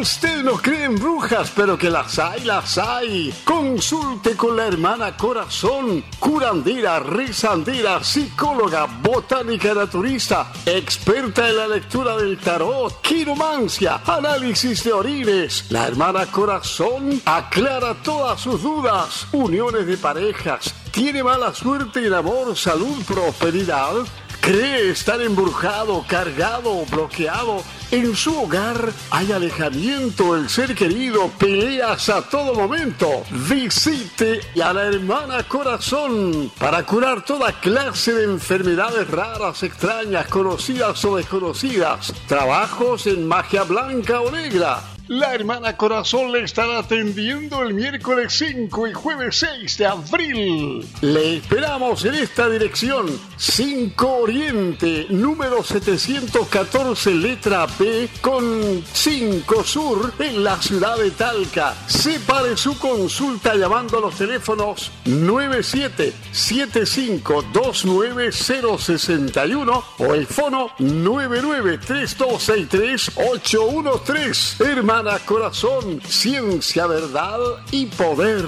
Usted no cree en brujas, pero que las hay, las hay. Consulte con la hermana Corazón, curandera, rezandera, psicóloga, botánica naturista, experta en la lectura del tarot, quiromancia, análisis de orines. La hermana Corazón aclara todas sus dudas, uniones de parejas. ¿Tiene mala suerte en amor, salud, prosperidad? ¿Cree estar embrujado, cargado bloqueado? En su hogar hay alejamiento, el ser querido, peleas a todo momento. Visite a la hermana Corazón para curar toda clase de enfermedades raras, extrañas, conocidas o desconocidas. Trabajos en magia blanca o negra la hermana Corazón le estará atendiendo el miércoles 5 y jueves 6 de abril. Le esperamos en esta dirección, 5 Oriente, número 714, letra B, con 5 Sur, en la ciudad de Talca. Separe su consulta llamando a los teléfonos 9775296061 o el fono 993263813. Hermana Corazón, ciencia, verdad y poder.